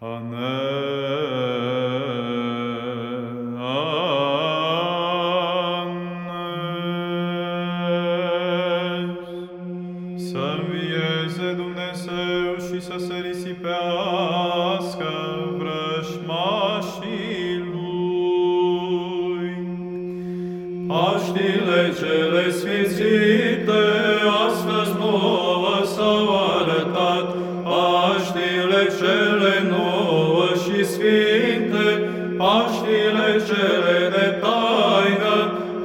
Să învieze Dumnezeu și să se risipească vrășmașii Lui. Paștile cele sfințite, cele nouă și sfinte, Paștile cele de taină,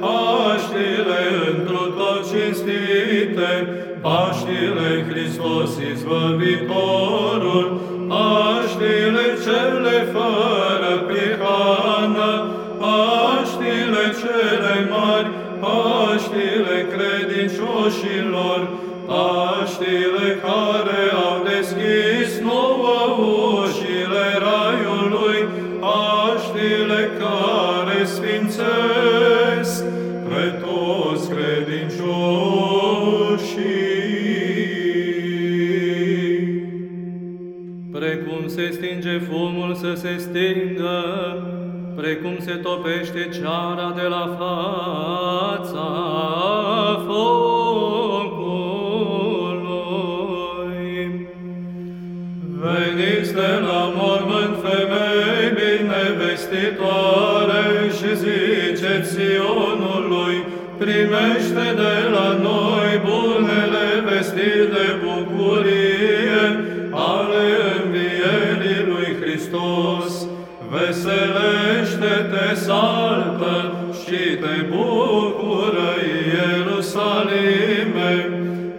Paștile întru tot cinstite, Paștile Hristos Izbăvitorul, Paștile cele fără prihană, Paștile cele mari, Paștile credincioșilor, Paștile care care sfințesc pe toți credincioșii. Precum se stinge fumul să se stingă, precum se topește ceara de la fața focului. Veniți de la ziceți Sionului, primește de la noi bunele vestiri de bucurie ale învierii lui Hristos. Veselește-te, saltă și te bucură, Ierusalime,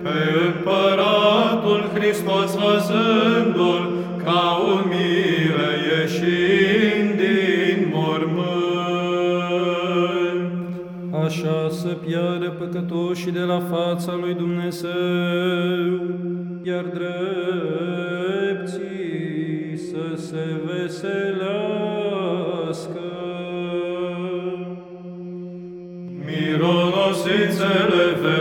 pe împăratul Hristos văzându-l să piară păcătoșii de la fața lui Dumnezeu, iar drepții să se veselească. Mironosițele femei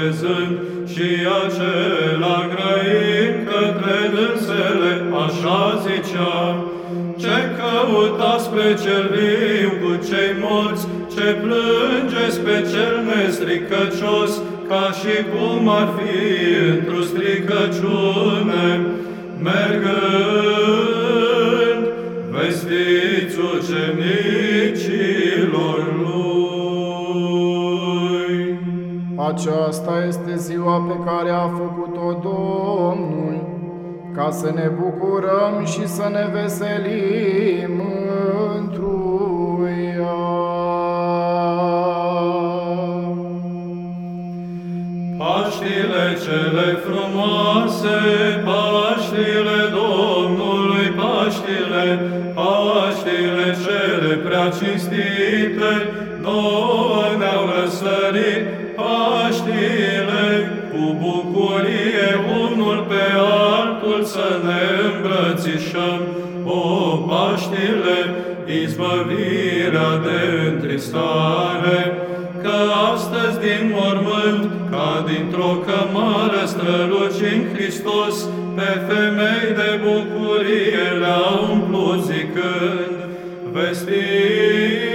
piatră șezând, și acela grăind către dânsele, așa zicea, ce căutați pe cel viu cu cei morți, ce plângeți pe cel nestricăcios, ca și cum ar fi într-o stricăciune, mergând, vestiți ucenicilor Aceasta este ziua pe care a făcut-o Domnul, ca să ne bucurăm și să ne veselim întruia. Paștile cele frumoase, Paștile Domnului, Paștile, Paștile cele prea cinstite, nouă ne-au răsărit, Paștile cu bucurie unul pe altul să ne îmbrățișăm, o Paștile, izbăvirea de întristare, că astăzi din mormânt, ca dintr-o cămară strălucind Hristos, pe femei de bucurie le-a umplut zicând, vestiți apoi.